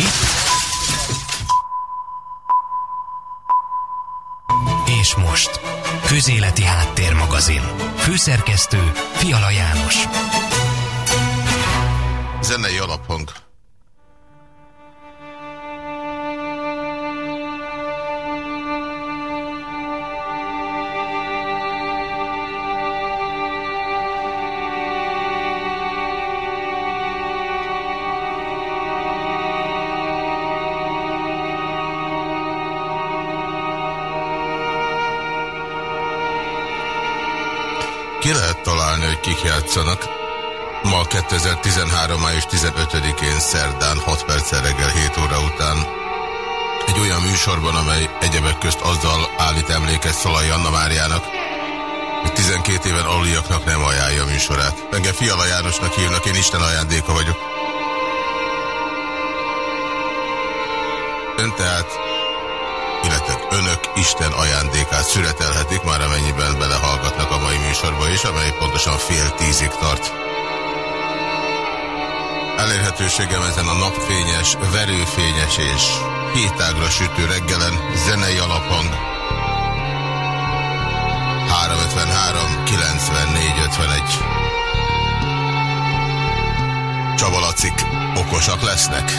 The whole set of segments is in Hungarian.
Itt. És most. Közéleti Háttérmagazin. Főszerkesztő Fiala János. Zenei alaphang. Játszanak? Ma 2013. május 15-én szerdán 6 perc reggel 7 óra után egy olyan műsorban, amely egyebek közt azzal állít emléket Szalai Anna Máriának, hogy 12 éven aluliaknak nem ajánlja a műsorát. Engem Fiala Jánosnak hívnak, én Isten ajándéka vagyok. Ön tehát, Isten ajándékát születelhetik, már amennyiben belehallgatnak a mai műsorba is, amely pontosan fél tízig tart. Elérhetőségem ezen a napfényes, verőfényes és hétágra sütő reggelen zenei alaphang 353 94 51 Csabalacik okosak lesznek.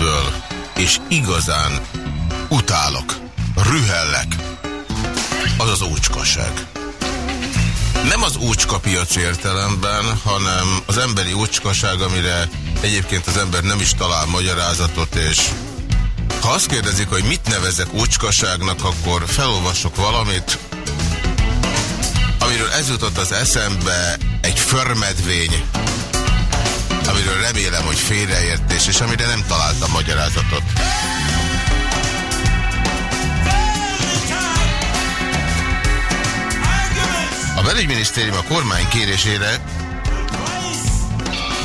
Szívből és igazán utálok, rühellek, az az ócskaság. Nem az ócska piac értelemben, hanem az emberi ócskaság, amire egyébként az ember nem is talál magyarázatot, és ha azt kérdezik, hogy mit nevezek ócskaságnak, akkor felolvasok valamit, amiről ez jutott az eszembe, egy förmedvény, amiről remélem, hogy félreértés, és amire nem találtam magyarázatot. A belügyminisztérium a kormány kérésére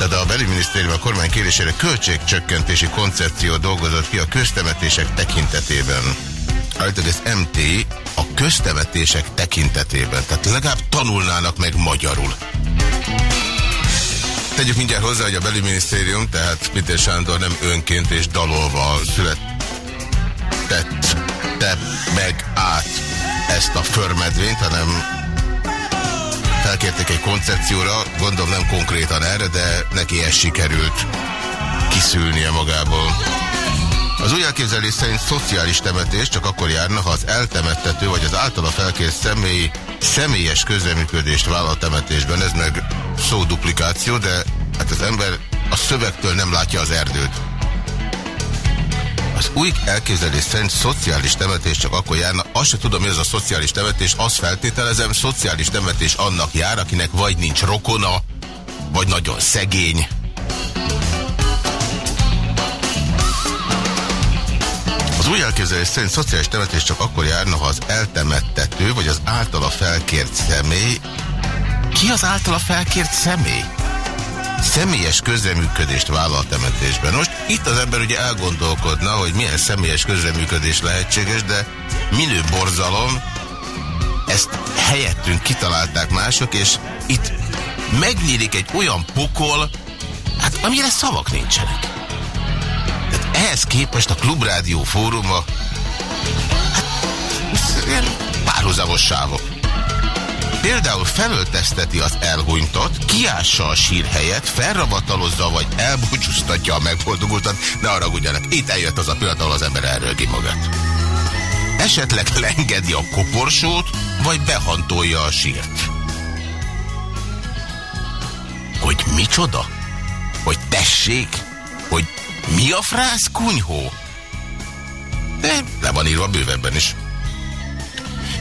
de a belügyminisztérium a kormány kérésére költségcsökkentési koncepció dolgozott ki a köztemetések tekintetében. Állítólag ez MT a köztemetések tekintetében. Tehát legalább tanulnának meg magyarul. Tegyük mindjárt hozzá, hogy a belügyminisztérium, tehát Péter Sándor nem önként és dalolva született te meg át ezt a förmedvényt, hanem felkérték egy koncepcióra, gondolom nem konkrétan erre, de neki ez sikerült kiszülnie magából. Az új elképzelés szerint szociális temetés csak akkor járna, ha az eltemettető vagy az általa felkért személy személyes közreműködést vállal temetésben. Ez meg szóduplikáció, de hát az ember a szövegtől nem látja az erdőt. Az új elképzelés szerint szociális temetés csak akkor járna. Azt se tudom, mi az a szociális temetés. Azt feltételezem, szociális temetés annak jár, akinek vagy nincs rokona, vagy nagyon szegény. Az új elképzelés szerint szociális temetés csak akkor járna, ha az eltemettető, vagy az általa felkért személy... Ki az általa felkért személy? személyes közreműködést vállal temetésben. Most itt az ember ugye elgondolkodna, hogy milyen személyes közreműködés lehetséges, de minő borzalom, ezt helyettünk kitalálták mások, és itt megnyílik egy olyan pokol, hát amire szavak nincsenek. Ehhez képest a Klubrádió fóruma hát, párhuzamos sávok. Például felöltezteti az elhunytat, kiássa a sírhelyet, felravatalozza vagy elbúcsúztatja a megboldogultat, ne arra ugyanak. Itt eljött az a pillanat, ahol az ember elrölgi magát. Esetleg lengedi a koporsót, vagy behantolja a sírt. Hogy micsoda? Hogy tessék? Hogy mi a frász kunyhó? De le van írva bővebben is.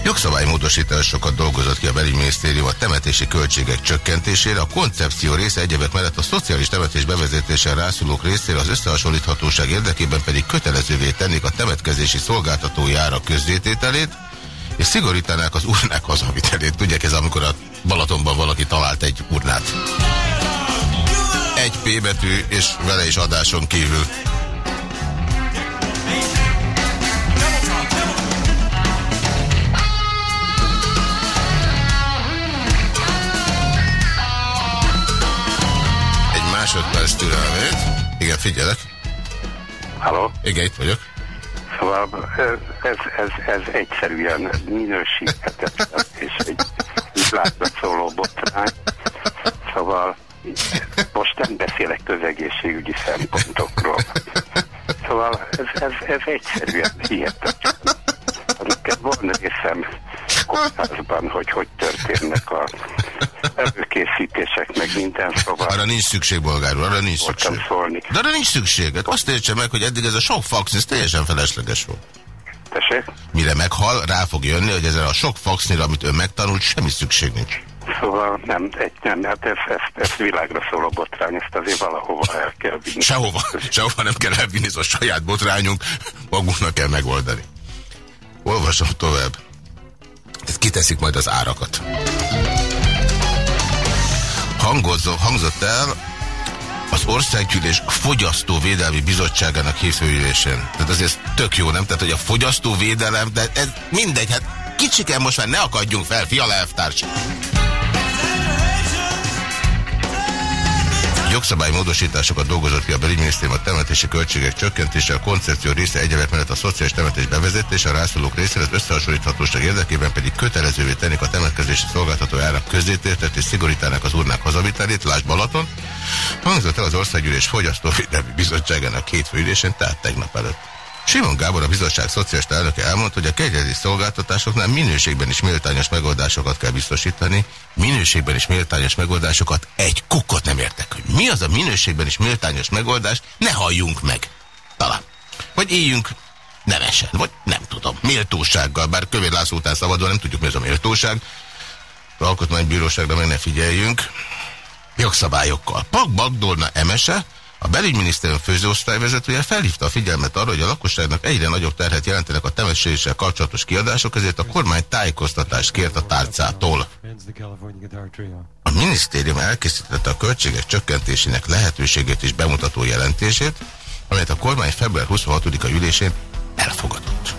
Jogszabálymódosításokat dolgozott ki a belügyminisztérium a temetési költségek csökkentésére, a koncepció része egyebek mellett a szociális temetés bevezetése rászulók részére az összehasonlíthatóság érdekében pedig kötelezővé tennék a temetkezési szolgáltatói ára közzétételét, és szigorítanák az urnák hazavitelét. Tudják, ez amikor a Balatonban valaki talált egy urnát. Egy P betű, és vele is adáson kívül. másodperc türelmét. Igen, figyelek. Halló? Igen, itt vagyok. Szóval ez, ez, ez egyszerűen minősíthetetlen, és egy világra szóló botrány. Szóval most nem beszélek közegészségügyi szempontokról. Szóval ez, ez, ez egyszerűen hihetetlen. Van részem kórházban, hogy hogy történnek a előkészítések, meg minden szóval. Arra nincs szükség, bolgár arra nincs szükség. Szólni. De arra nincs szükség. Hát azt értse meg, hogy eddig ez a sok fax, ez teljesen felesleges volt. Tessék? Mire meghal, rá fog jönni, hogy ezzel a sok faxnél, amit ön megtanult, semmi szükség nincs. Szóval nem, egy, nem, hát ez, ez, ez világra szóló botrány, ezt azért valahova el kell vinni. Sehova, sehova nem kell elvinni, ez a saját botrányunk, magunknak kell megoldani. Olvasom tovább. Tehát kiteszik majd az árakat. Hangozó, hangzott el az Országgyűlés Fogyasztóvédelmi Bizottságának hívfőülésén. Tehát azért tök jó, nem? Tehát, hogy a fogyasztóvédelem, de ez mindegy, hát kicsiken most már ne akadjunk fel, fiala elvtárs. Jogszabálymódosításokat dolgozott ki a belügyminisztérium a temetési költségek csökkentése, a koncepció része egyebek mellett a szociális temetés bevezetése, a rászorulók részére az összehasonlíthatóság érdekében pedig kötelezővé tennék a temetkezési szolgáltató árak közétértet és szigorítanak az urnák hazavitelét, Lásd Balaton. Hangzott el az Országgyűlés Fogyasztóvédelmi Bizottságának hétfőülésén, tehát tegnap előtt. Simon Gábor, a bizottság szociális elnöke elmondta, hogy a kegyelmi szolgáltatásoknál minőségben is méltányos megoldásokat kell biztosítani. Minőségben is méltányos megoldásokat egy kukkot nem értek, hogy mi az a minőségben is méltányos megoldás, ne halljunk meg. Talán. Vagy éljünk nemesen, vagy nem tudom, méltósággal, bár Kövér László után szabadon nem tudjuk mi az a méltóság. Az alkotmánybíróságra meg ne figyeljünk. Jogszabályokkal. Pak Bagdolna emese, a belügyminisztérium főzőosztályvezetője felhívta a figyelmet arra, hogy a lakosságnak egyre nagyobb terhet jelentenek a temetéssel kapcsolatos kiadások, ezért a kormány tájékoztatást kért a tárcától. A minisztérium elkészítette a költségek csökkentésének lehetőségét és bemutató jelentését, amelyet a kormány február 26-a ülésén elfogadott.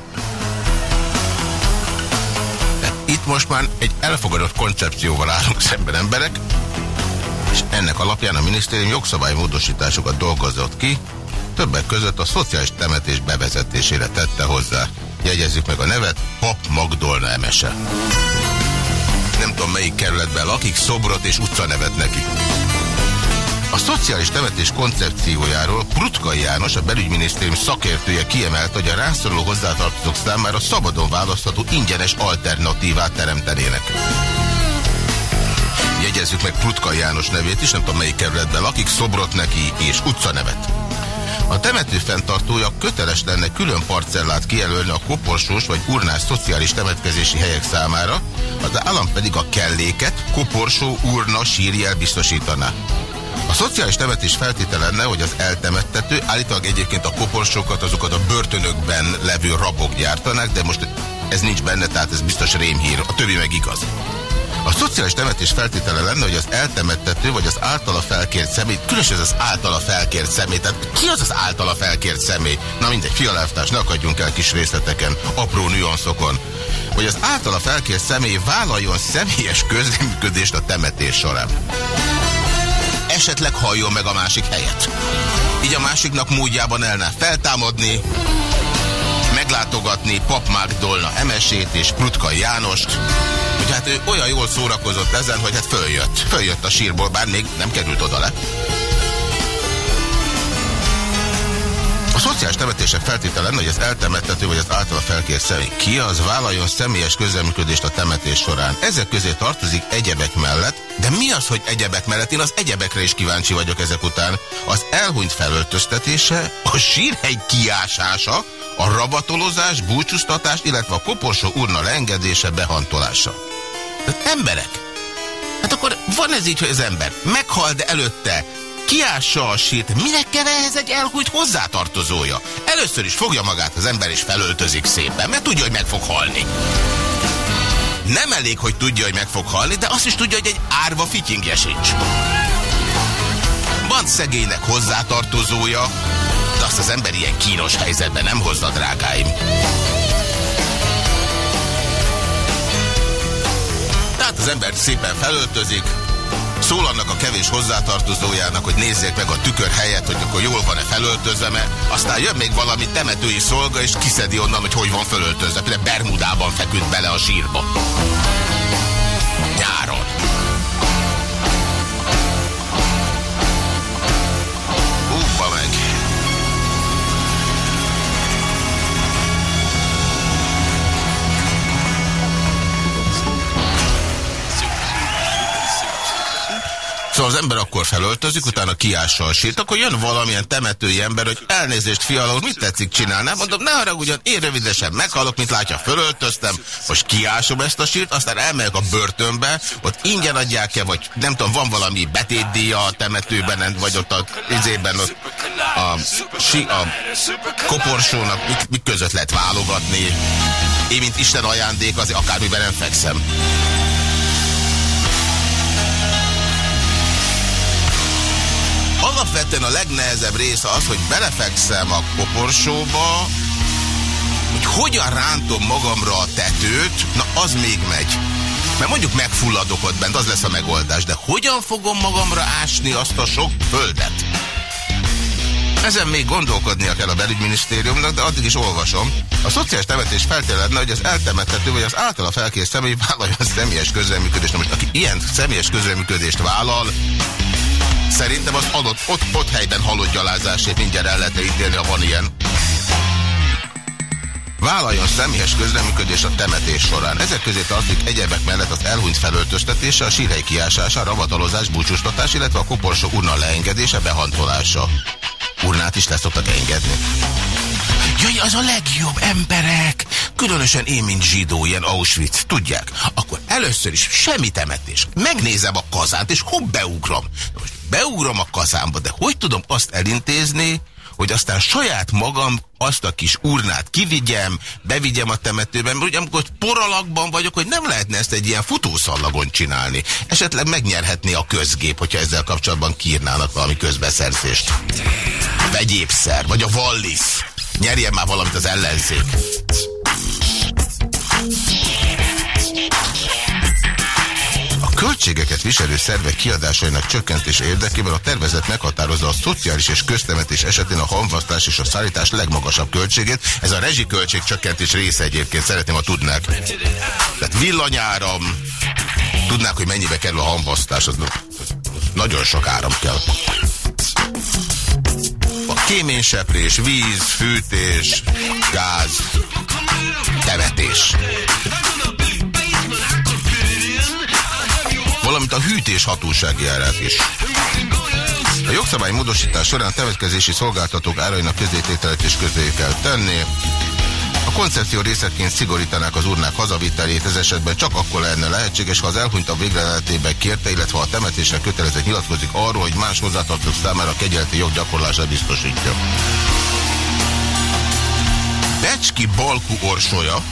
Itt most már egy elfogadott koncepcióval állunk szemben emberek, és ennek alapján a minisztérium jogszabálymódosításokat dolgozott ki, többek között a szociális temetés bevezetésére tette hozzá. Jegyezzük meg a nevet, Pap Magdolna Emese. Nem tudom melyik kerületben lakik, szobrot és utca nevet neki. A szociális temetés koncepciójáról Prutkai János, a belügyminisztérium szakértője kiemelte, hogy a rászoruló hozzátartozók számára szabadon választható ingyenes alternatívát teremtenének. Jegyezzük meg Prutka János nevét is, nem tudom melyik kerületben lakik, szobrot neki és utcanevet. A temető fenntartója köteles lenne külön parcellát kijelölni a koporsós vagy urnás szociális temetkezési helyek számára, az állam pedig a kelléket koporsó, urna, sírjel biztosítaná. A szociális temetés feltétele lenne, hogy az eltemettető, állítólag egyébként a koporsókat, azokat a börtönökben levő rabok gyártanák, de most ez nincs benne, tehát ez biztos rémhír, a többi meg igaz. Szociális temetés feltétele lenne, hogy az eltemettető vagy az általa felkért személy, különösen az általa felkért személy, tehát ki az az általa felkért személy? Na mindegy, fialáftás, ne akadjunk el kis részleteken, apró nüanszokon. Hogy az általa felkért személy vállaljon személyes közreműködést a temetés során. Esetleg halljon meg a másik helyet. Így a másiknak módjában elne feltámadni, meglátogatni Pap Dolna Emesét és Prutka Jánost, hogy hát ő olyan jól szórakozott ezen, hogy hát följött. Följött a sírból, bár még nem került oda le. A szociális temetések feltétele lenne, hogy az eltemettető vagy az általa felkért személy ki az vállaljon személyes közleműködést a temetés során. Ezek közé tartozik egyebek mellett, de mi az, hogy egyebek mellett? Én az egyebekre is kíváncsi vagyok ezek után. Az elhunyt felöltöztetése, a sírhegy kiásása, a rabatolozás, búcsúztatás, illetve a koporsó urna leengedése, behantolása. Tehát emberek. Hát akkor van ez így, hogy az ember meghal, de előtte kiássa a sírt, minek kell ehhez egy elhújt hozzátartozója? Először is fogja magát az ember és felöltözik szépen, mert tudja, hogy meg fog halni. Nem elég, hogy tudja, hogy meg fog halni, de azt is tudja, hogy egy árva fityingje sincs. Van szegénynek hozzátartozója, de azt az ember ilyen kínos helyzetben nem hozza, drágáim. Tehát az ember szépen felöltözik, szól annak a kevés hozzátartozójának, hogy nézzék meg a tükör helyet, hogy akkor jól van-e felöltözve, mert aztán jön még valami temetői szolga, és kiszedi onnan, hogy hogy van felöltözve. Például Bermudában feküdt bele a sírba. Nyáron. Szóval az ember akkor felöltözik, utána kiássa a sírt, akkor jön valamilyen temetői ember, hogy elnézést fiala, mit tetszik csinálni? Mondom, ne haragudjon, én rövidesen meghalok, mint látja, fölöltöztem, most kiásom ezt a sírt, aztán elmegyek a börtönbe, ott ingyen adják-e, vagy nem tudom, van valami betétdíja a temetőben, vagy ott a izében, ott a, si, a koporsónak, mik, mik között lehet válogatni. Én, mint Isten ajándék, azért akármiben nem fekszem. Alapvetően a legnehezebb része az, hogy belefekszem a koporsóba, hogy hogyan rántom magamra a tetőt, na az még megy. Mert mondjuk megfulladok ott bent, az lesz a megoldás. De hogyan fogom magamra ásni azt a sok földet? Ezen még gondolkodnia kell a belügyminisztériumnak, de addig is olvasom. A szociális temetés feltételezne, hogy az eltemethető vagy az általa felkész személy vállalja a személyes közreműködést. Na most aki ilyen személyes közreműködést vállal, szerintem az adott ott, ott helyben halott gyalázásért mindjárt el lehet ítélni, ha van ilyen vállaljon személyes közreműködés a temetés során. Ezek közé tartozik egyebek mellett az elhunyt felöltöztetése, a sírhely kiásása, a ravatalozás, búcsúztatás, illetve a koporsó urna leengedése, behantolása. Urnát is leszoktak engedni. Jaj, az a legjobb emberek! Különösen én, mint zsidó, ilyen Auschwitz, tudják? Akkor először is semmi temetés. Megnézem a kazánt, és hopp, beugrom. Most beugrom a kazánba, de hogy tudom azt elintézni, hogy aztán saját magam azt a kis urnát kivigyem, bevigyem a temetőben, mert ugye amikor poralakban vagyok, hogy nem lehetne ezt egy ilyen futószallagon csinálni. Esetleg megnyerhetné a közgép, hogyha ezzel kapcsolatban kírnának valami közbeszerzést. Vegyépszer, vagy a Wallis. Nyerjen már valamit az ellenzék. költségeket viselő szervek kiadásainak csökkentés érdekében a tervezet meghatározza a szociális és köztemetés esetén a hamvasztás és a szállítás legmagasabb költségét. Ez a rezsiköltség csökkentés része egyébként, szeretném, ha tudnák. Tehát villanyáram, tudnák, hogy mennyibe kerül a hamvasztás, az nagyon sok áram kell. A kéményseprés, víz, fűtés, gáz, temetés valamint a hűtés hatósági árát is. A jogszabály módosítás során temetkezési szolgáltatók árainak közétételet is közé kell tenni. A koncepció részeként szigorítanák az urnák hazavitelét, ez esetben csak akkor lenne lehetséges, ha az elhunyt a végreletébe kérte, illetve a temetésre kötelezett nyilatkozik arról, hogy más hozzátartók számára a kegyeleti joggyakorlását biztosítja. Becski Balku Orsolya,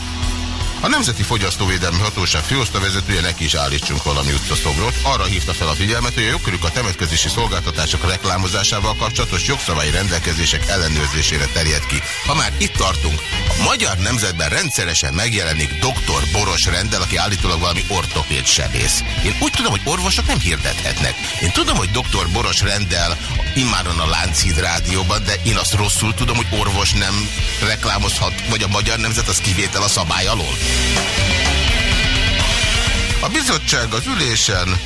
a Nemzeti Fogyasztóvédelmi Hatóság főosztavezetője neki is állítsunk valami utcaszobrot. Arra hívta fel a figyelmet, hogy a jogkörük a temetkezési szolgáltatások reklámozásával kapcsolatos jogszabályi rendelkezések ellenőrzésére terjed ki. Ha már itt tartunk, a magyar nemzetben rendszeresen megjelenik dr. Boros rendel, aki állítólag valami ortopéd sebész. Én úgy tudom, hogy orvosok nem hirdethetnek. Én tudom, hogy dr. Boros rendel immáron a Lánchíd rádióban, de én azt rosszul tudom, hogy orvos nem reklámozhat, vagy a magyar nemzet az kivétel a szabály alól. A bizottság az ülésen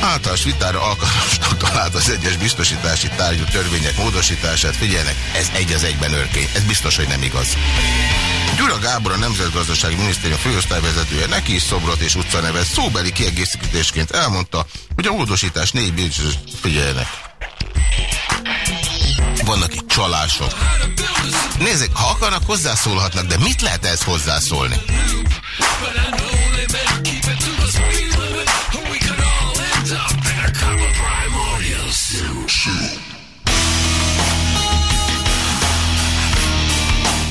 általános vitára alkalmasnak talált az egyes biztosítási tárgyú törvények módosítását. Figyeljenek, ez egy az egyben örkény. Ez biztos, hogy nem igaz. Gyura Gábor, a Nemzetgazdasági Minisztérium főosztályvezetője neki is szobrot és utcanevet szóbeli kiegészítésként elmondta, hogy a módosítás négy figyeljenek. Vannak itt csalások. Nézzék, ha akarnak, hozzászólhatnak, de mit lehet ez hozzászólni?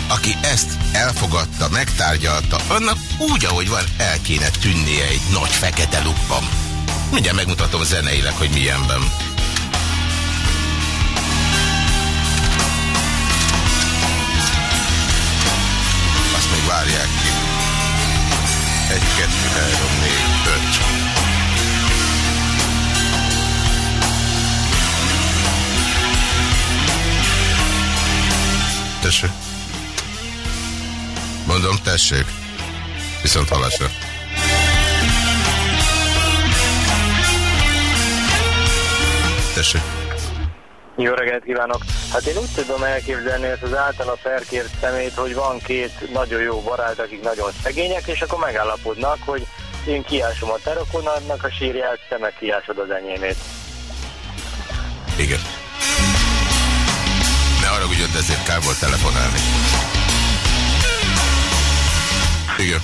Aki ezt elfogadta, megtárgyalta, annak úgy, ahogy van, el kéne tűnnie egy nagy fekete lukban. Mindjárt megmutatom zeneileg, hogy milyenben. 1, 2, 3, 4, 5. Tessék. Mondom, tessék. Viszont halásra. Tessék. Jó reggelt kívánok! Hát én úgy tudom elképzelni ezt az általa felkért szemét, hogy van két nagyon jó barát, akik nagyon szegények, és akkor megállapodnak, hogy én kiásom a terokonadnak a sírját, te meg kiásod az enyémét. Igen. Ne arra hogy ezért kár volt telefonálni. Igen.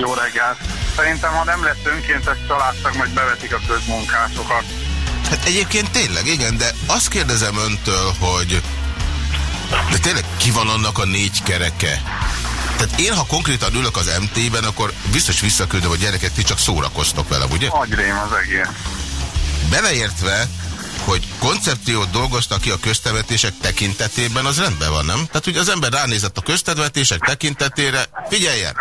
Jó reggelt! Szerintem, ha nem lesz önkéntes családtag, majd bevetik a közmunkásokat. Hát egyébként tényleg, igen, de azt kérdezem öntől, hogy de tényleg ki van annak a négy kereke? Tehát én, ha konkrétan ülök az MT-ben, akkor biztos visszaküldöm a gyereket, ti csak szórakoztok vele, ugye? Agyrém az egész. Beleértve, hogy koncepciót dolgoztak ki a köztevetések tekintetében, az rendben van, nem? Tehát, hogy az ember ránézett a köztevetések tekintetére, figyeljen,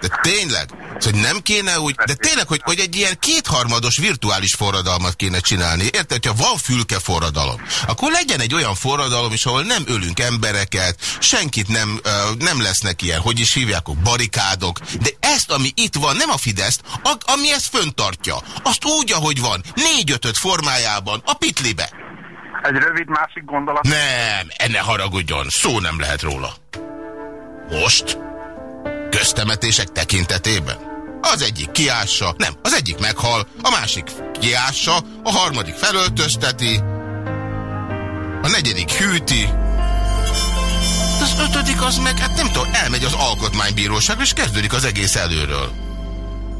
de tényleg, Szóval nem kéne úgy, de tényleg, hogy, hogy egy ilyen kétharmados virtuális forradalmat kéne csinálni. Érted, hogyha van fülke forradalom, akkor legyen egy olyan forradalom is, ahol nem ölünk embereket, senkit nem, nem lesznek ilyen, hogy is hívják, barikádok, de ezt, ami itt van, nem a Fideszt, ami ezt föntartja, azt úgy, ahogy van, négy-ötöt formájában, a pitlibe. Egy rövid másik gondolat? Nem, enne haragudjon, szó nem lehet róla. Most? Köztemetések tekintetében? Az egyik kiássa, nem, az egyik meghal, a másik kiássa, a harmadik felöltözteti, a negyedik hűti, az ötödik az meg, hát nem tudom, elmegy az alkotmánybíróság, és kezdődik az egész előről.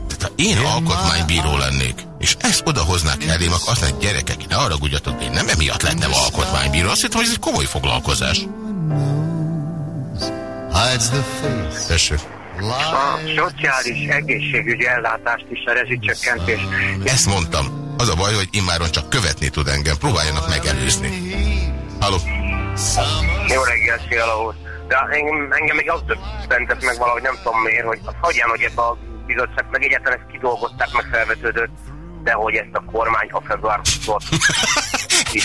Tehát ha én alkotmánybíró lennék, és ezt odahoznák elém, akkor azt mondják, gyerekek, ne arra gudjatok, én nem emiatt lettem alkotmánybíró, azt hittem, hogy ez egy komoly foglalkozás. Tessék. A szociális egészségügyi ellátást is a rezsicsökkentés. Ezt mondtam. Az a baj, hogy immáron csak követni tud engem. Próbáljanak megelőzni. Halló? Jó reggel, Széla úr. De engem, engem még az döbbentett meg valahogy, nem tudom miért, hogy az hagyján, hogy ebbe a bizottság, meg egyáltalán ezt kidolgozták, meg felvetődött, de hogy ezt a kormány a február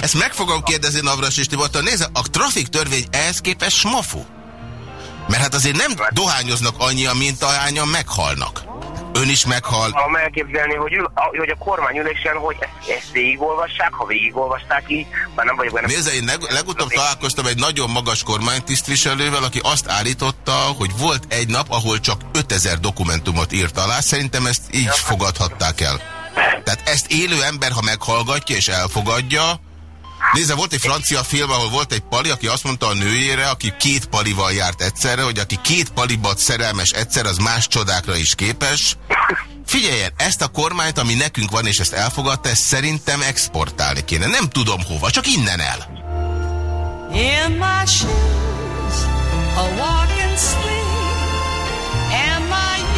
Ezt meg fogom kérdezni Navras és Tibortól. Nézze, a trafik törvény ehhez képest smafu. Mert hát azért nem dohányoznak annyian, mint ahányan meghalnak. Ön is meghal. Tudom elképzelni, hogy, hogy a kormányülésen, hogy ezt, ezt végigolvassák, ha végigolvasták így, már nem vagyok benne. Nézze, én leg, legutóbb találkoztam egy nagyon magas kormánytisztviselővel, aki azt állította, hogy volt egy nap, ahol csak 5000 dokumentumot írt alá. Szerintem ezt így fogadhatták el. Tehát ezt élő ember, ha meghallgatja és elfogadja, Nézze, volt egy francia film, ahol volt egy pali, aki azt mondta a nőjére, aki két palival járt egyszerre, hogy aki két palibat szerelmes egyszer, az más csodákra is képes. Figyeljen, ezt a kormányt, ami nekünk van, és ezt elfogadta, ezt szerintem exportálni kéne. Nem tudom hova, csak innen el. In my shoes, a walk and sleep,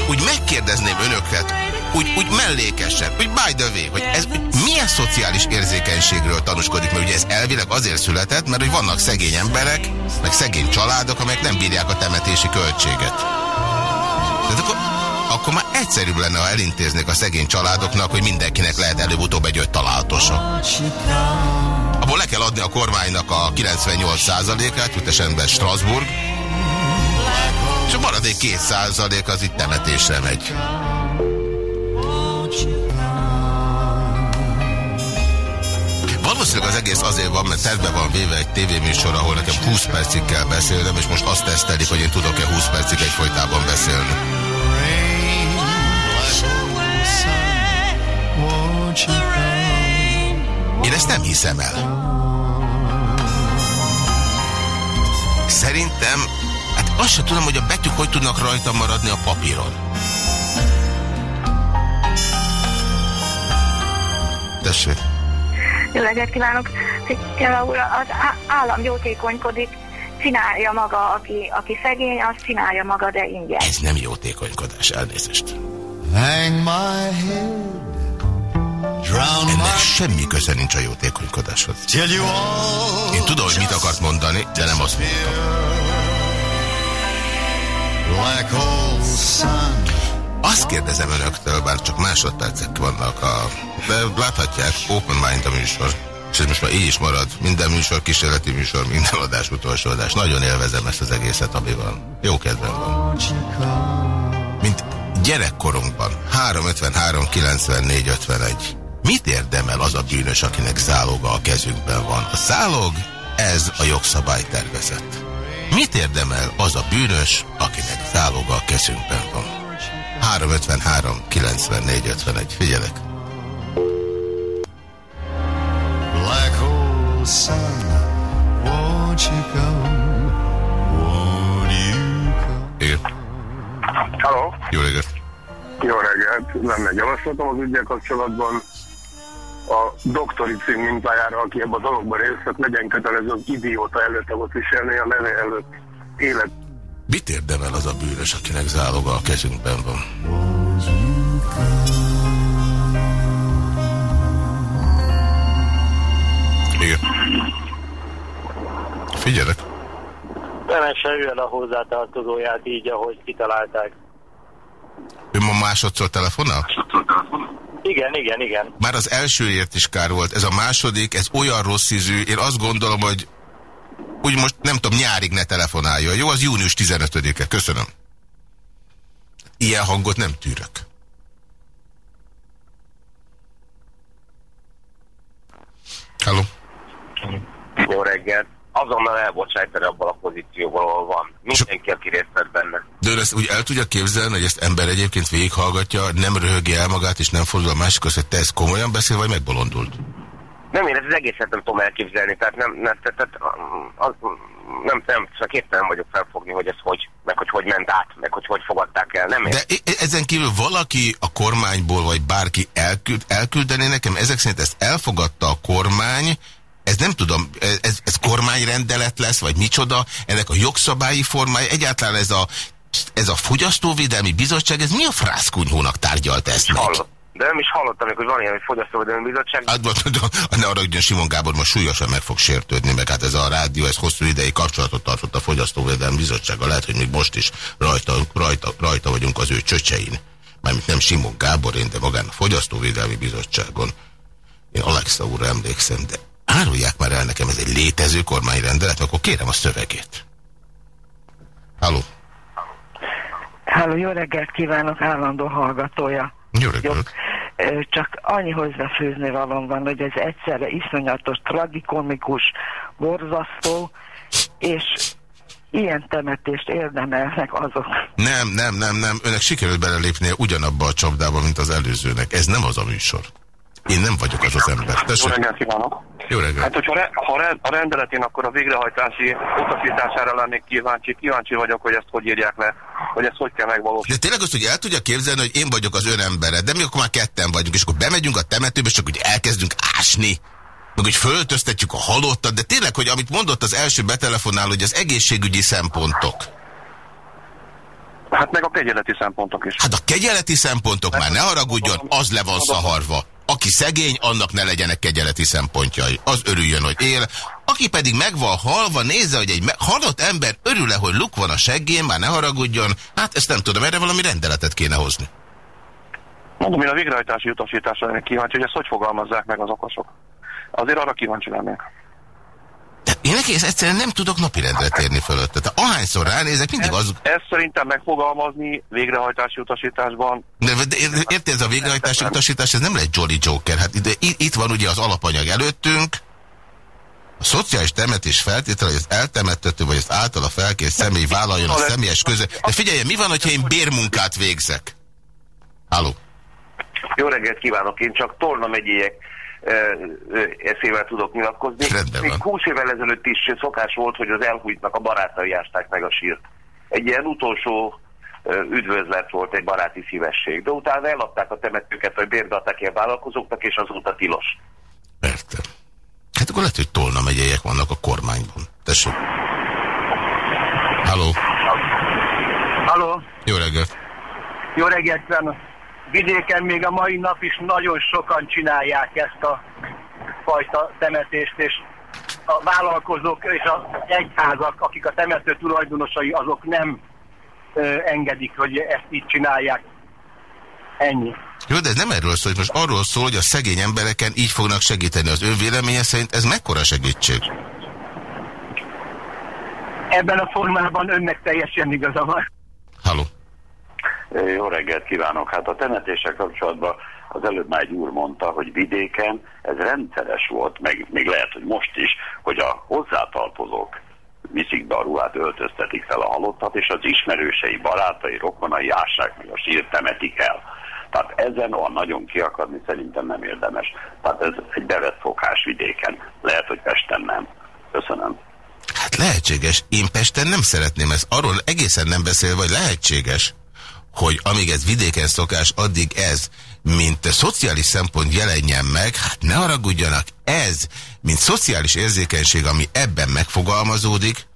Úgy megkérdezném önöket, úgy, úgy mellékesen, úgy by the way, hogy ez milyen szociális érzékenységről tanúskodik, mert ugye ez elvileg azért született, mert hogy vannak szegény emberek, meg szegény családok, amelyek nem bírják a temetési költséget. Tehát akkor, akkor már egyszerűbb lenne, ha elintéznék a szegény családoknak, hogy mindenkinek lehet előbb-utóbb egy öt találatosa. Abból le kell adni a kormánynak a 98%-át, jut esetben Strasbourg, és a maradék 2% az itt temetésre megy. Valószínűleg az egész azért van, mert terve van véve egy tévéműsor, ahol nekem 20 percig kell beszélnem, és most azt tesztelik, hogy én tudok-e 20 percig egyfolytában beszélni. Én ezt nem hiszem el. Szerintem, hát azt sem tudom, hogy a betűk hogy tudnak rajta maradni a papíron. Tessék. Jó reggelt kívánok! Fiala úr, az állam jótékonykodik, csinálja maga, aki, aki szegény, azt csinálja maga, de ingyen. Ez nem jótékonykodás, elnézést. Ennek semmi köze nincs a jótékonykodáshoz. Én tudom, hogy mit akart mondani, de nem azt mondtam. Azt kérdezem önöktől, bár csak másodpercek vannak a... De láthatják, Open Mind a műsor. És ez most már így is marad. Minden műsor, kísérleti műsor, minden adás, utolsó adás. Nagyon élvezem ezt az egészet, ami van. Jó kedvem van. Mint gyerekkorunkban. 353 94 51. Mit érdemel az a bűnös, akinek záloga a kezünkben van? A zálog, ez a jogszabálytervezet. Mit érdemel az a bűnös, akinek záloga a kezünkben van? 353 94 51. Figyelek! Black hole sun, won't you come? Won't you come? Igen. Halló? Jó reggelt! Jó reggelt! Lenne egy javaslatom az ügyel kapcsolatban. A doktori cím mintájára, aki ebben a dologban részt vett, legyen kötelező az idióta előtt volt viselni a neve előtt élet Mit érdemel az a bűnös, akinek záloga a kezünkben van? Igen. Figyelek. Temesse ővel a hozzátartozóját így, ahogy kitalálták. Ő ma másodszor telefonál? Igen, igen, igen. Már az elsőért is kár volt. Ez a második, ez olyan rossz ízű. Én azt gondolom, hogy úgy most nem tudom, nyárig ne telefonáljon. Jó, az június 15-e. Köszönöm. Ilyen hangot nem tűrök. Halló. Jó reggelt. Azonnal elbocsájtani abban a pozícióban, ahol van. Mindenki, aki részt vett benne. De ön ezt úgy el tudja képzelni, hogy ezt ember egyébként végighallgatja, nem röhögi el magát, és nem fordul a másikhoz, hogy te ezt komolyan beszél, vagy megbolondult? Nem, én ezt az egészet nem tudom elképzelni, tehát nem, nem, tehát, tehát, az, nem, nem, csak nem vagyok felfogni, hogy ez hogy, meg hogy hogy ment át, meg hogy hogy fogadták el, nem De e- e- ezen kívül valaki a kormányból, vagy bárki elküld, elküldené nekem, ezek szerint ezt elfogadta a kormány, ez nem tudom, ez, ez kormányrendelet lesz, vagy micsoda, ennek a jogszabályi formája, egyáltalán ez a, ez a fogyasztóvédelmi bizottság, ez mi a frászkunyhónak tárgyalt ezt meg? Hallott. De nem is hallottam, hogy van ilyen, hogy fogyasztóvédelmi bizottság. Hát, ne arra, hogy Simon Gábor most súlyosan meg fog sértődni, meg hát ez a rádió, ez hosszú ideig kapcsolatot tartott a Fogyasztóvédelmi Bizottsággal. Lehet, hogy még most is rajta, rajta, rajta vagyunk az ő csöcsein. Mármint nem Simon Gáborén, de magán a Fogyasztóvédelmi Bizottságon. Én Alexa úrra emlékszem, de árulják már el nekem, ez egy létező kormányrendelet, akkor kérem a szövegét. Halló. Halló, jó reggelt kívánok, állandó hallgatója. Reggelt. Csak annyi hozzáfőzni valom van, hogy ez egyszerre iszonyatos, tragikomikus, borzasztó, és ilyen temetést érdemelnek azok. Nem, nem, nem, nem. Önnek sikerült belelépnie ugyanabba a csapdába, mint az előzőnek. Ez nem az a műsor. Én nem vagyok az az ember. Tessék. Jó reggelt kívánok! Jó reggelt! Hát, hogyha re, ha re, a rendeletén akkor a végrehajtási utasítására lennék kíváncsi, kíváncsi vagyok, hogy ezt hogy írják le, hogy ezt hogy kell megvalósítani. De tényleg azt, hogy el tudja képzelni, hogy én vagyok az ön embere, de mi akkor már ketten vagyunk, és akkor bemegyünk a temetőbe, és csak úgy elkezdünk ásni meg hogy föltöztetjük a halottat, de tényleg, hogy amit mondott az első betelefonál, hogy az egészségügyi szempontok. Hát meg a kegyeleti szempontok is. Hát a kegyeleti szempontok már ne haragudjon, az le van szaharva. Aki szegény, annak ne legyenek kegyeleti szempontjai. Az örüljön, hogy él. Aki pedig meg van halva, nézze, hogy egy halott ember örül-e, hogy luk van a seggén, már ne haragudjon. Hát ezt nem tudom, erre valami rendeletet kéne hozni. Mondom, én a végrehajtási utasításra kíváncsi, hogy ezt hogy fogalmazzák meg az okosok. Azért arra kíváncsi lennék. Én egész egyszerűen nem tudok napirendre térni fölötte. Tehát ahányszor ránézek, mindig az... Ezt szerintem megfogalmazni végrehajtási utasításban... De, de érti, ez a végrehajtási utasítás, ez nem lehet Jolly Joker. Hát ide, itt van ugye az alapanyag előttünk, a szociális temetés feltétele, hogy az eltemettető vagy az általa felkért személy vállaljon a személyes köze. De figyelj, mi van, hogyha én bérmunkát végzek? Halló. Jó reggelt kívánok, én csak Torna megyélyek eszével tudok nyilatkozni. Még 20 évvel ezelőtt is szokás volt, hogy az elhújtnak a barátai ásták meg a sírt. Egy ilyen utolsó üdvözlet volt, egy baráti szívesség. De utána eladták a temetőket, vagy bérgalták ilyen vállalkozóknak, és azóta tilos. Értem. Hát akkor lehet, hogy Tolna megyeiek vannak a kormányban. Tessék. Halló. Halló. Jó reggelt. Jó reggelt, kívánok vidéken még a mai nap is nagyon sokan csinálják ezt a fajta temetést, és a vállalkozók és az egyházak, akik a temető tulajdonosai, azok nem ö, engedik, hogy ezt így csinálják. Ennyi. Jó, de ez nem erről szól, most arról szól, hogy a szegény embereken így fognak segíteni. Az ő véleménye szerint ez mekkora segítség? Ebben a formában önnek teljesen igaza van. Halló. Jó reggelt kívánok! Hát a temetéssel kapcsolatban az előbb már egy úr mondta, hogy vidéken ez rendszeres volt, meg még lehet, hogy most is, hogy a hozzátartozók viszik be a ruhát, öltöztetik fel a halottat, és az ismerősei, barátai, rokonai ássák meg a sírt, temetik el. Tehát ezen olyan nagyon kiakadni szerintem nem érdemes. Tehát ez egy bevett szokás vidéken. Lehet, hogy Pesten nem. Köszönöm. Hát lehetséges. Én Pesten nem szeretném ezt. Arról egészen nem beszél, vagy lehetséges hogy amíg ez vidéken szokás, addig ez, mint szociális szempont jelenjen meg, hát ne haragudjanak, ez, mint szociális érzékenység, ami ebben megfogalmazódik,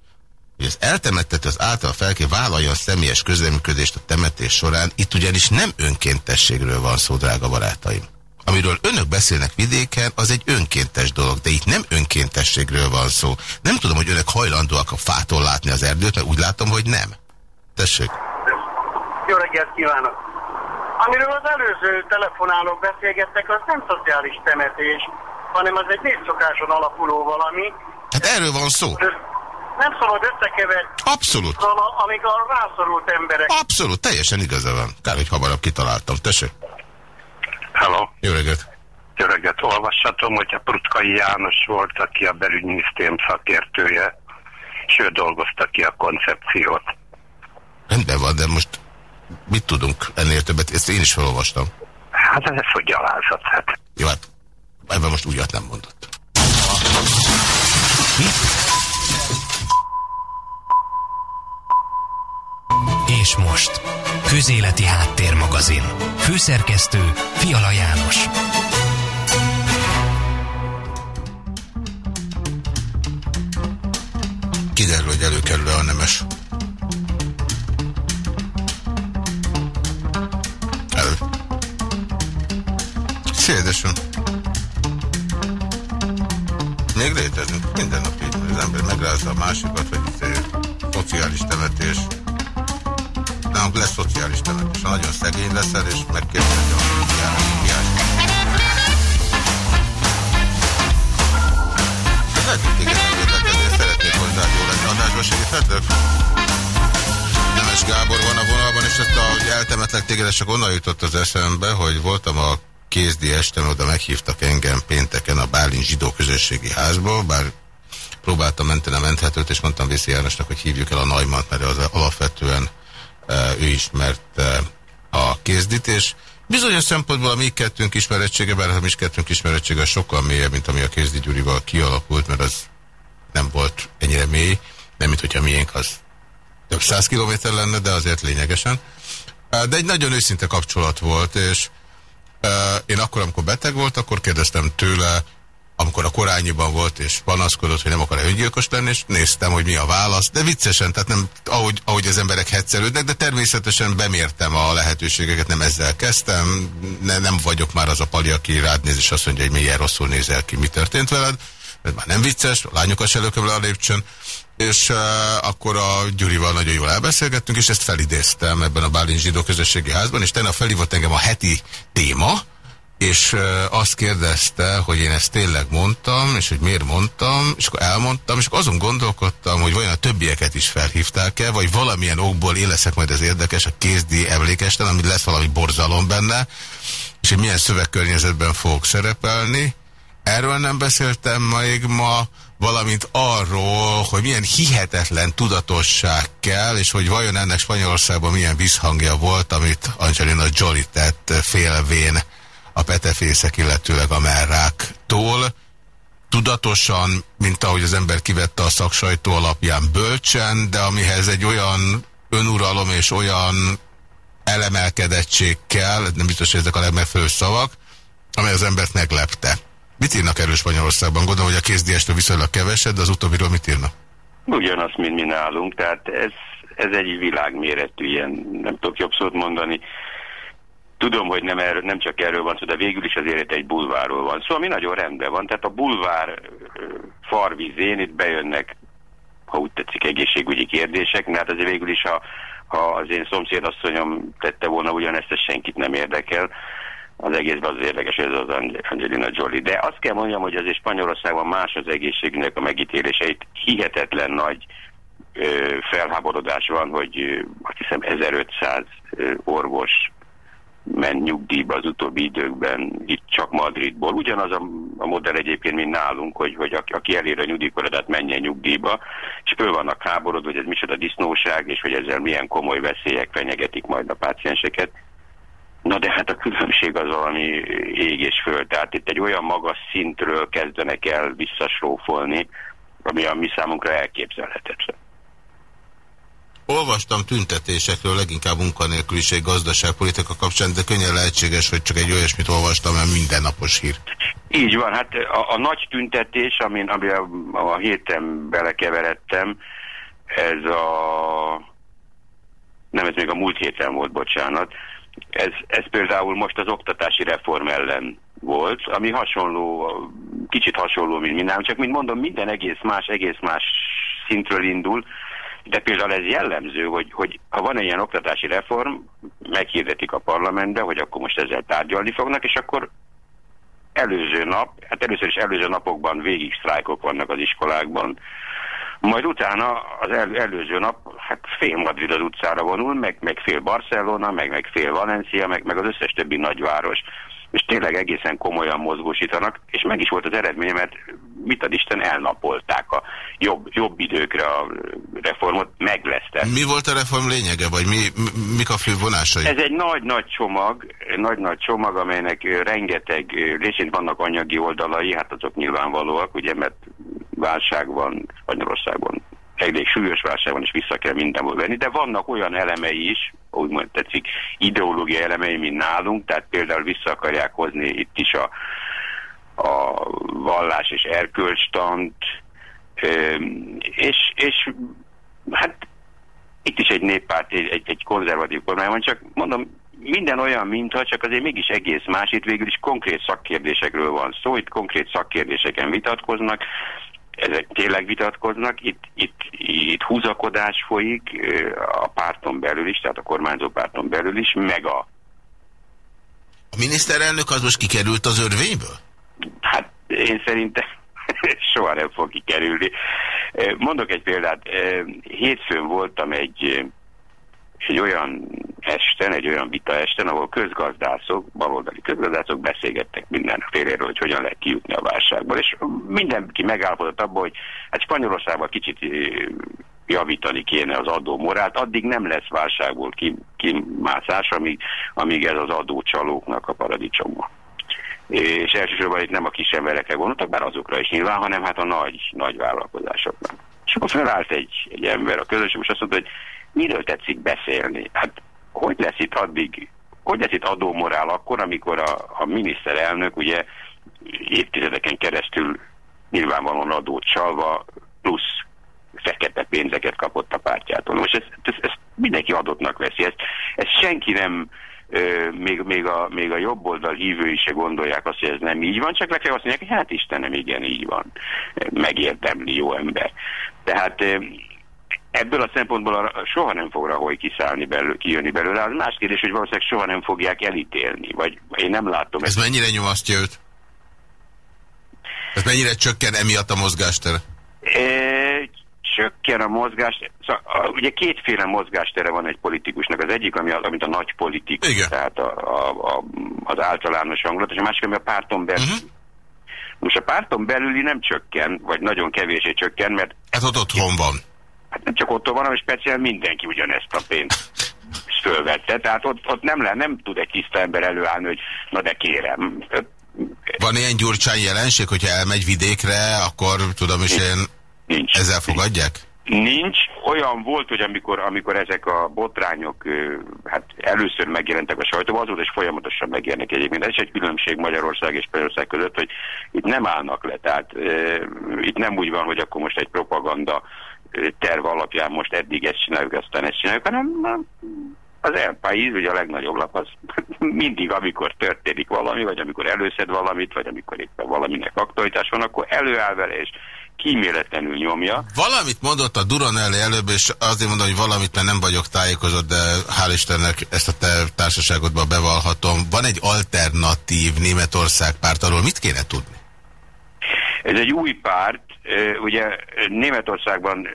hogy az eltemettet az által felké vállalja a személyes közleműködést a temetés során, itt ugyanis nem önkéntességről van szó, drága barátaim. Amiről önök beszélnek vidéken, az egy önkéntes dolog, de itt nem önkéntességről van szó. Nem tudom, hogy önök hajlandóak a fától látni az erdőt, mert úgy látom, hogy nem. Tessék. Jó reggelt kívánok! Amiről az előző telefonálók beszélgettek, az nem szociális temetés, hanem az egy népszokáson alapuló valami. Hát erről van szó. Nem szabad összekeverni. Abszolút. Amíg a rászorult emberek. Abszolút, teljesen igaza van. Kár, hogy hamarabb kitaláltam. Tessék. Hello. Jó reggelt. Jó reggelt. Olvashatom, hogy a Prutkai János volt, aki a belügyminisztérium szakértője, és ő dolgozta ki a koncepciót. Rendben van, de most mit tudunk ennél többet? Ezt én is felolvastam. Hát ez hogy gyalázat. Hát. Jó, hát ebben most újat nem mondott. És most, Közéleti Háttérmagazin. Főszerkesztő Fiala János. Kiderül, hogy előkerül-e a nemes. Szédesen. Még létezünk. Minden nap így. Az ember megrázza a másikat, vagy izé, szociális temetés. Nálunk lesz szociális temetés. Ha nagyon szegény leszel, és megkérdezi a hiány. Lehet, hogy téged nem érdekel, de szeretnék hozzá jó lenni. Adásban segíthetek? Nemes Gábor van a vonalban, és ezt a eltemetlek téged, csak onnan jutott az eszembe, hogy voltam a kézdi esten, oda meghívtak engem pénteken a Bálint zsidó közösségi házból, bár próbáltam menteni a menthetőt, és mondtam Vészi Jánosnak, hogy hívjuk el a Naimant, mert az alapvetően ő ismert a kézdit, és bizonyos szempontból a mi kettőnk ismerettsége, bár a mi kettőnk ismerettsége sokkal mélyebb, mint ami a Kézdi Gyurival kialakult, mert az nem volt ennyire mély, nem mint hogyha miénk az több száz kilométer lenne, de azért lényegesen. De egy nagyon őszinte kapcsolat volt, és én akkor, amikor beteg volt, akkor kérdeztem tőle, amikor a korányiban volt, és panaszkodott, hogy nem akar-e öngyilkos lenni, és néztem, hogy mi a válasz, de viccesen, tehát nem ahogy, ahogy az emberek hetszelődnek, de természetesen bemértem a lehetőségeket, nem ezzel kezdtem, ne, nem vagyok már az a pali, aki rád néz, és azt mondja, hogy milyen rosszul nézel ki, mi történt veled, mert már nem vicces, a lányokat se lököm le a lépcsőn, és uh, akkor a Gyurival nagyon jól elbeszélgettünk, és ezt felidéztem ebben a Bálint zsidó közösségi házban, és tegnap felhívott engem a heti téma, és azt kérdezte, hogy én ezt tényleg mondtam, és hogy miért mondtam, és akkor elmondtam, és akkor azon gondolkodtam, hogy vajon a többieket is felhívták-e, vagy valamilyen okból én leszek majd az érdekes a kézdi emlékesten, amit lesz valami borzalom benne, és hogy milyen szövegkörnyezetben fogok szerepelni. Erről nem beszéltem még ma, valamint arról, hogy milyen hihetetlen tudatosság kell, és hogy vajon ennek Spanyolországban milyen visszhangja volt, amit Angelina Jolie tett félvén a petefészek, illetőleg a merráktól. Tudatosan, mint ahogy az ember kivette a szaksajtó alapján bölcsen, de amihez egy olyan önuralom és olyan elemelkedettség kell, nem biztos, hogy ezek a legmegfelelőbb szavak, amely az embert meglepte. Mit írnak erről Spanyolországban? Gondolom, hogy a kézdiestől viszonylag keveset, de az utóbbiról mit írnak? Ugyanazt, mint mi nálunk, tehát ez, ez egy világméretű ilyen, nem tudok jobb szót mondani, Tudom, hogy nem, erről, nem csak erről van szó, de végül is azért egy bulvárról van szó, ami nagyon rendben van. Tehát a bulvár farvizén itt bejönnek, ha úgy tetszik, egészségügyi kérdések, mert hát azért végül is, ha, ha az én szomszédasszonyom tette volna ugyanezt, ez senkit nem érdekel. Az egészben az érdekes, ez az Angelina Jolie. De azt kell mondjam, hogy azért Spanyolországban más az egészségünknek a megítéléseit hihetetlen nagy ö, felháborodás van, hogy ö, azt hiszem 1500 ö, orvos ment nyugdíjba az utóbbi időkben, itt csak Madridból. Ugyanaz a, a modell egyébként, mint nálunk, hogy, hogy aki, aki elér a nyugdíjkorodát, menjen nyugdíjba, és föl vannak háborodva, hogy ez micsoda disznóság, és hogy ezzel milyen komoly veszélyek fenyegetik majd a pácienseket. Na de hát a különbség az valami ég és föld. Tehát itt egy olyan magas szintről kezdenek el visszasrófolni, ami a mi számunkra elképzelhetetlen. Olvastam tüntetésekről, leginkább munkanélküliség, gazdaságpolitika kapcsán, de könnyen lehetséges, hogy csak egy olyasmit olvastam, mert mindennapos hír. Így van, hát a, a nagy tüntetés, amin, ami a, a héten belekeveredtem, ez a... Nem, ez még a múlt héten volt, bocsánat. Ez, ez például most az oktatási reform ellen volt, ami hasonló, kicsit hasonló, mint minden, csak mint mondom, minden egész más, egész más szintről indul, De például ez jellemző, hogy, hogy ha van egy ilyen oktatási reform, meghirdetik a parlamentbe, hogy akkor most ezzel tárgyalni fognak, és akkor előző nap, hát először is előző napokban végig sztrájkok vannak az iskolákban, majd utána az el, előző nap, hát fél Madrid az utcára vonul, meg, meg fél Barcelona, meg, meg fél Valencia, meg, meg az összes többi nagyváros és tényleg egészen komolyan mozgósítanak, és meg is volt az eredménye, mert mit ad Isten, elnapolták a jobb, jobb időkre a reformot, meg lesz. Mi volt a reform lényege, vagy mi, mik a fő vonásai? Ez egy nagy-nagy csomag, nagy-nagy csomag, amelynek rengeteg, részint vannak anyagi oldalai, hát azok nyilvánvalóak, ugye, mert válság van Spanyolországban, elég súlyos válságban is vissza kell mindenhol venni, de vannak olyan elemei is, úgymond tetszik, ideológiai elemei, mint nálunk, tehát például vissza akarják hozni itt is a, a vallás és erkölcstant, és, és hát itt is egy néppárt, egy, egy konzervatív kormány van, csak mondom, minden olyan, mintha, csak azért mégis egész más, itt végül is konkrét szakkérdésekről van szó, itt konkrét szakkérdéseken vitatkoznak, ezek tényleg vitatkoznak, itt, itt, itt húzakodás folyik a párton belül is, tehát a kormányzó párton belül is, meg a... A miniszterelnök az most kikerült az örvényből? Hát én szerintem soha nem fog kikerülni. Mondok egy példát. Hétfőn voltam egy egy olyan esten, egy olyan vita esten, ahol közgazdászok, baloldali közgazdászok beszélgettek mindenféléről, hogy hogyan lehet kijutni a válságból, és mindenki megállapodott abban, hogy hát Spanyolországban kicsit javítani kéne az adó morált, addig nem lesz válságból kimászás, amíg, amíg ez az adócsalóknak a paradicsoma. És elsősorban itt nem a kis emberekre gondoltak, bár azokra is nyilván, hanem hát a nagy, nagy vállalkozásoknak. És akkor felállt egy, egy ember a közösség, és azt mondta, hogy miről tetszik beszélni? Hát hogy lesz itt addig, hogy lesz itt adómorál akkor, amikor a, a miniszterelnök ugye évtizedeken keresztül nyilvánvalóan adót csalva plusz fekete pénzeket kapott a pártjától. Most ezt, ezt, ezt mindenki adottnak veszi. Ezt, ezt senki nem, ö, még, még, a, még a jobb oldal hívői se gondolják azt, hogy ez nem így van, csak le kell azt mondják, hogy hát Istenem, igen, így van. Megérdemli, jó ember. Tehát ebből a szempontból soha nem fog Rahoy kiszállni belő, kijönni belőle. Az más kérdés, hogy valószínűleg soha nem fogják elítélni, vagy én nem látom. Ez ezt. mennyire nyomasztja őt? Ez mennyire csökken emiatt a mozgástere? E, csökken a mozgás, szóval, ugye kétféle mozgástere van egy politikusnak. Az egyik, ami, amit a nagy politikus, Igen. tehát a, a, a, az általános hangulat, és a másik, ami a párton belül. Uh mhm. -huh. Most a párton belüli nem csökken, vagy nagyon kevésé csökken, mert... Ez ott otthon van. Hát nem csak ott van, hanem speciál mindenki ugyanezt a pénzt fölvette. Tehát ott, ott nem, le, nem tud egy tiszta ember előállni, hogy na de kérem. Van ilyen gyurcsány jelenség, hogyha elmegy vidékre, akkor tudom is én Nincs. ezzel fogadják? Nincs. Olyan volt, hogy amikor, amikor ezek a botrányok hát először megjelentek a sajtóban, azóta is folyamatosan megjelennek egyébként. Ez egy különbség Magyarország és Spanyolország között, hogy itt nem állnak le. Tehát e, itt nem úgy van, hogy akkor most egy propaganda terv alapján most eddig ezt csináljuk, aztán ezt csináljuk, hanem az elpáiz, ugye a legnagyobb lap, az mindig, amikor történik valami, vagy amikor előszed valamit, vagy amikor éppen valaminek aktualitás van, akkor előáll vele, és kíméletlenül nyomja. Valamit mondott a Duranelli előbb, és azért mondom, hogy valamit, mert nem vagyok tájékozott, de hál' Istennek ezt a te társaságodban bevallhatom. Van egy alternatív Németország párt, arról mit kéne tudni? Ez egy új párt, ugye Németországban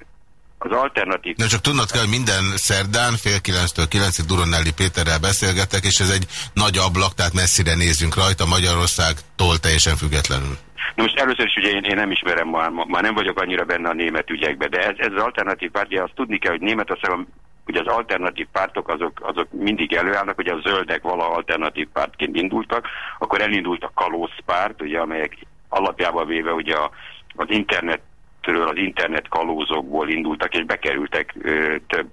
az alternatív... Na csak tudnod kell, hogy minden szerdán fél kilenctől kilencig Duronelli Péterrel beszélgetek, és ez egy nagy ablak, tehát messzire nézzünk rajta Magyarországtól teljesen függetlenül. Na most először is ugye én, én nem ismerem, már, már nem vagyok annyira benne a német ügyekbe, de ez, ez az alternatív pártja, azt tudni kell, hogy Németországban ugye az alternatív pártok azok, azok mindig előállnak, hogy a zöldek vala alternatív pártként indultak, akkor elindult a kalózpárt, ugye, amelyek alapjában véve ugye a, az internetről, az internet kalózokból indultak, és bekerültek ö, több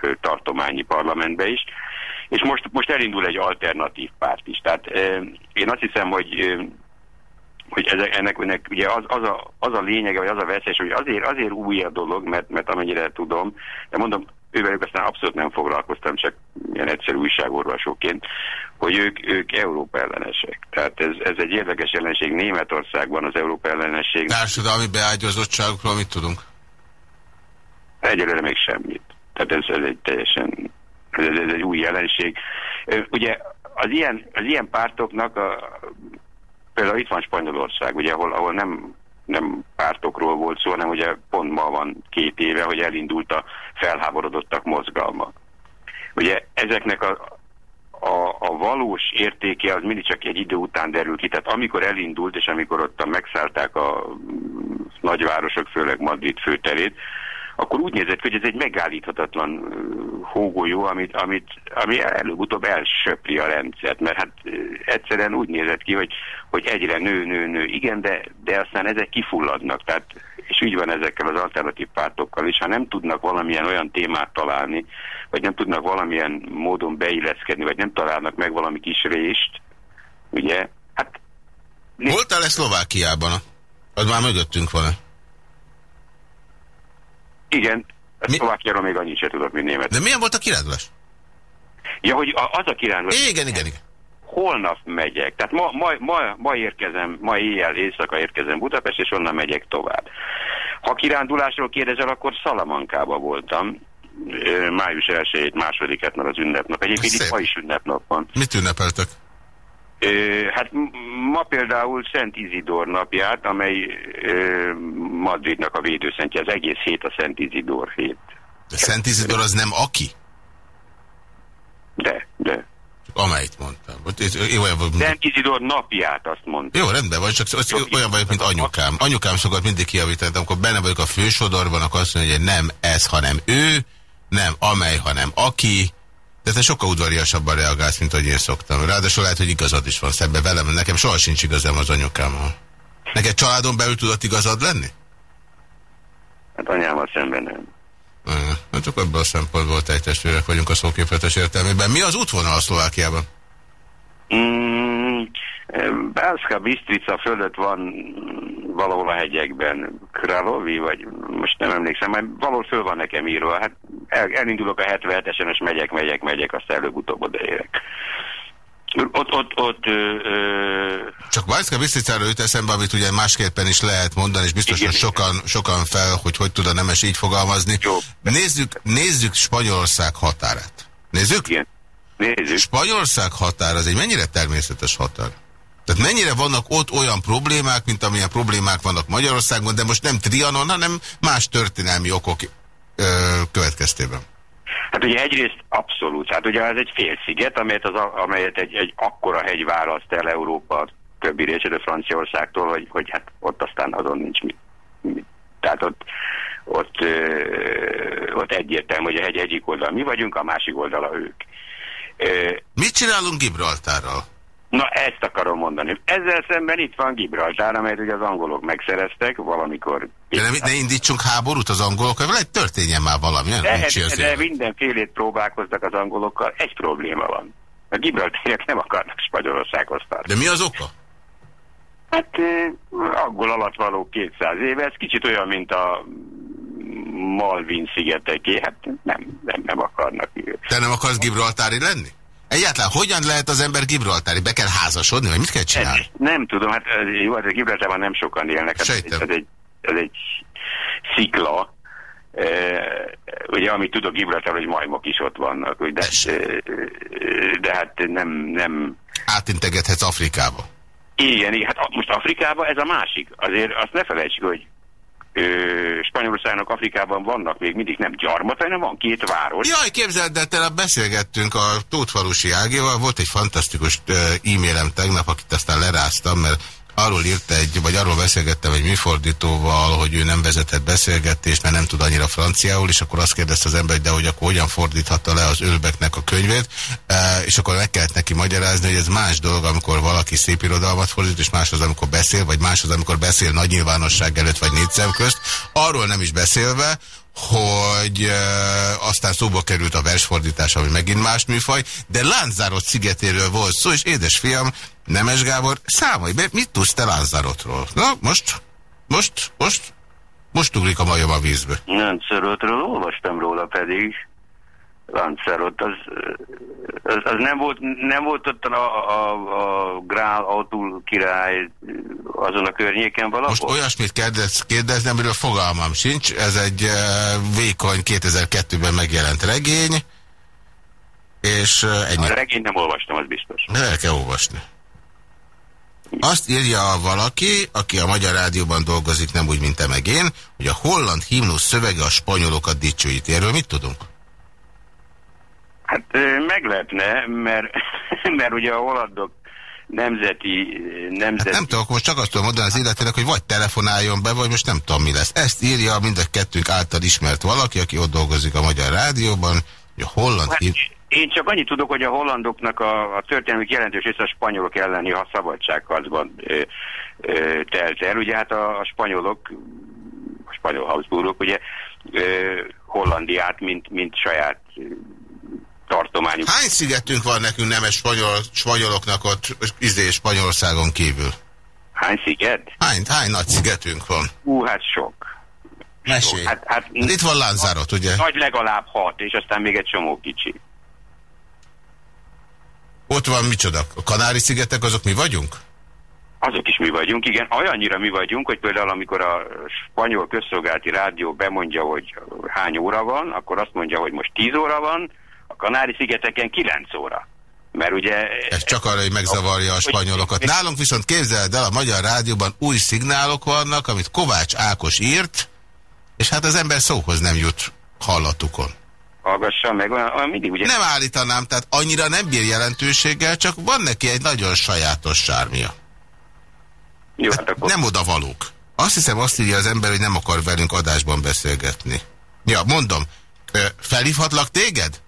ö, tartományi parlamentbe is. És most, most elindul egy alternatív párt is. Tehát ö, én azt hiszem, hogy ö, hogy ezek, ennek, ennek ugye az, az, a, az a lényege, vagy az a veszély, hogy azért, azért új a dolog, mert, mert amennyire tudom, de mondom, ővelük aztán abszolút nem foglalkoztam, csak ilyen egyszerű újságorvosóként, hogy ők, ők Európa ellenesek. Tehát ez, ez egy érdekes jelenség Németországban az Európa ellenesség. Társadalmi beágyazottságokról mit tudunk? Egyelőre még semmit. Tehát ez, ez egy teljesen, ez, ez egy új jelenség. Ugye az ilyen, az ilyen pártoknak, a, például itt van Spanyolország, ugye, ahol, ahol nem, nem pártokról volt szó, hanem ugye pont ma van két éve, hogy elindult a felháborodottak mozgalma. Ugye ezeknek a, a, a valós értéke az mindig csak egy idő után derül ki. Tehát amikor elindult, és amikor ott megszállták a mm, nagyvárosok, főleg Madrid főterét, akkor úgy nézett hogy ez egy megállíthatatlan hógolyó, amit, amit, ami előbb-utóbb elsöpri a rendszert, mert hát egyszerűen úgy nézett ki, hogy, hogy egyre nő, nő, nő, igen, de, de aztán ezek kifulladnak, tehát és úgy van ezekkel az alternatív pártokkal is, ha nem tudnak valamilyen olyan témát találni, vagy nem tudnak valamilyen módon beilleszkedni, vagy nem találnak meg valami kis rést, ugye, hát... Voltál-e Szlovákiában? Az már mögöttünk van? Igen, Mi? Szlovákiáról még annyit sem tudok, mint német. De milyen volt a kirándulás? Ja, hogy az a kirándulás... Igen, igen, igen. Holnap megyek, tehát ma, ma, ma, ma érkezem, ma éjjel, éjszaka érkezem Budapest, és onnan megyek tovább. Ha kirándulásról kérdezel, akkor Szalamankában voltam, május 1-ét, másodikát, mert az ünnepnap. Egyébként itt ma is ünnepnap van. Mit ünnepeltek? Hát ma például Szent Izidor napját, amely Madridnak a védőszentje, az egész hét a Szent Izidor hét. De Szent Izidor az nem aki? De, de. Amelyet mondtam. Én olyan vagy, mint... Szent Izidor napját azt mondtam. Jó, rendben van, csak az olyan vagyok, mint anyukám. Anyukám szokott mindig kiavítani, amikor benne vagyok a fősodorban, akkor azt mondja, hogy nem ez, hanem ő, nem amely, hanem aki, de te sokkal udvariasabban reagálsz, mint hogy én szoktam. Ráadásul lehet, hogy igazad is van szemben velem, nekem soha sincs igazam az anyukámmal. Neked családon belül tudott igazad lenni? Hát anyámmal szemben nem. Hát csak ebből a szempontból testvérek vagyunk a szóképletes értelmében. Mi az útvonal a Szlovákiában? Mm, Bászka Bistrica fölött van valahol a hegyekben Kralovi, vagy most nem emlékszem, majd valahol föl van nekem írva. Hát el, elindulok a 77-esen, és megyek, megyek, megyek, aztán előbb-utóbb odaérek. Ott, ott, ott... Ö, ö... Csak Bajszka Biszticára jut eszembe, amit ugye másképpen is lehet mondani, és biztos, hogy sokan, sokan fel, hogy hogy tud a nemes így fogalmazni. Jó. Nézzük, nézzük Spanyolország határát. Nézzük? Igen. Nézzük. Spanyolország határ az egy mennyire természetes határ? Tehát mennyire vannak ott olyan problémák, mint amilyen problémák vannak Magyarországon, de most nem Trianon, hanem más történelmi okok ö, következtében? Hát ugye egyrészt abszolút. Hát ugye ez egy félsziget, amelyet, az, amelyet egy, egy akkora hegy választ el Európa többi részéről Franciaországtól, hogy, hogy hát ott aztán azon nincs mit. mit. Tehát ott, ott, ö, ott egyértelmű, hogy a hegy egyik oldal mi vagyunk, a másik oldala ők. Mit csinálunk Gibraltárral? Na, ezt akarom mondani. Ezzel szemben itt van Gibraltár, amelyet ugye az angolok megszereztek valamikor. De ne, ne indítsunk háborút az angolokkal, vagy történjen már valami. De, de, de mindenfélét próbálkoztak az angolokkal, egy probléma van. A Gibraltáriak nem akarnak Spanyolországhoz tartani. De mi az oka? Hát angol alatt való 200 éve, ez kicsit olyan, mint a Malvin szigeteké, hát nem, nem, nem akarnak. Te nem akarsz Gibraltári lenni? Egyáltalán hogyan lehet az ember Gibraltári? Be kell házasodni, vagy mit kell csinálni? Ez, nem tudom, hát jó, hát Gibraltárban nem sokan élnek. Hát ez, egy, ez egy szikla. E, ugye, amit tudok Gibraltár, hogy majmok is ott vannak, de, de, de hát nem, nem... Átintegethetsz Afrikába. Igen, igen, hát most Afrikába ez a másik. Azért azt ne felejtsük, hogy Spanyolországnak Afrikában vannak még mindig nem gyarmat, hanem van két város. Jaj, képzeld, de tényleg beszélgettünk a Tótfalusi Ágival, volt egy fantasztikus e-mailem tegnap, akit aztán leráztam, mert arról írt egy, vagy arról beszélgettem egy műfordítóval, hogy ő nem vezetett beszélgetést, mert nem tud annyira franciául, és akkor azt kérdezte az ember, de hogy akkor hogyan fordíthatta le az Ölbeknek a könyvét, e, és akkor meg kellett neki magyarázni, hogy ez más dolog, amikor valaki szép irodalmat fordít, és más az, amikor beszél, vagy más az, amikor beszél nagy nyilvánosság előtt, vagy négy szem közt. Arról nem is beszélve, hogy e, aztán szóba került a versfordítás, ami megint más műfaj, de Lánzárot szigetéről volt szó, és édesfiam, Nemes Gábor, számolj be, mit tudsz te Lánzárotról? Na, most, most, most, most ugrik a majom a vízbe. Nem szöröltről olvastam róla pedig. Lancelot, az, az, az nem, volt, nem volt ott a, a, a Grál Autul király azon a környéken valahol? Most olyasmit kérdez, kérdezni, amiről fogalmam sincs. Ez egy uh, vékony 2002-ben megjelent regény, és uh, ennyi. A regényt nem olvastam, az biztos. De el kell olvasni. Azt írja valaki, aki a Magyar Rádióban dolgozik, nem úgy, mint te meg én, hogy a holland himnusz szövege a spanyolokat dicsőíti. Erről mit tudunk? Hát meglepne, mert, mert ugye a hollandok nemzeti... nemzeti... Hát nem tudok, most csak azt tudom mondani az illetőnek, hogy vagy telefonáljon be, vagy most nem tudom mi lesz. Ezt írja mind a kettőnk által ismert valaki, aki ott dolgozik a Magyar Rádióban, hogy a holland... Hát, én csak annyit tudok, hogy a hollandoknak a, a történelmük jelentős része a spanyolok elleni a szabadságharcban ö, ö, telt el. Ugye hát a, a spanyolok, a spanyol Habsburgok ugye ö, Hollandiát, mint, mint saját tartományuk. Hány szigetünk van nekünk nemes spanyol, spanyoloknak ott izé Spanyolországon kívül? Hány sziget? Hány, hány nagy szigetünk van? Ú, hát sok. Mesélj. Hát, hát, Itt van Lánzárot, ugye? Nagy legalább hat, és aztán még egy csomó kicsi. Ott van micsoda? A Kanári-szigetek azok mi vagyunk? Azok is mi vagyunk, igen. Olyannyira mi vagyunk, hogy például amikor a spanyol közszolgálati rádió bemondja, hogy hány óra van, akkor azt mondja, hogy most 10 óra van, Kanári-szigeteken 9 óra. Mert ugye... Ez csak arra, hogy megzavarja a spanyolokat. Nálunk viszont képzeld el, a Magyar Rádióban új szignálok vannak, amit Kovács Ákos írt, és hát az ember szóhoz nem jut hallatukon hallgassa meg, olyan, olyan mindig ugye... Nem állítanám, tehát annyira nem bír jelentőséggel, csak van neki egy nagyon sajátos sármia. Jó, hát akkor... Nem oda valók. Azt hiszem, azt írja az ember, hogy nem akar velünk adásban beszélgetni. Ja, mondom, felhívhatlak téged?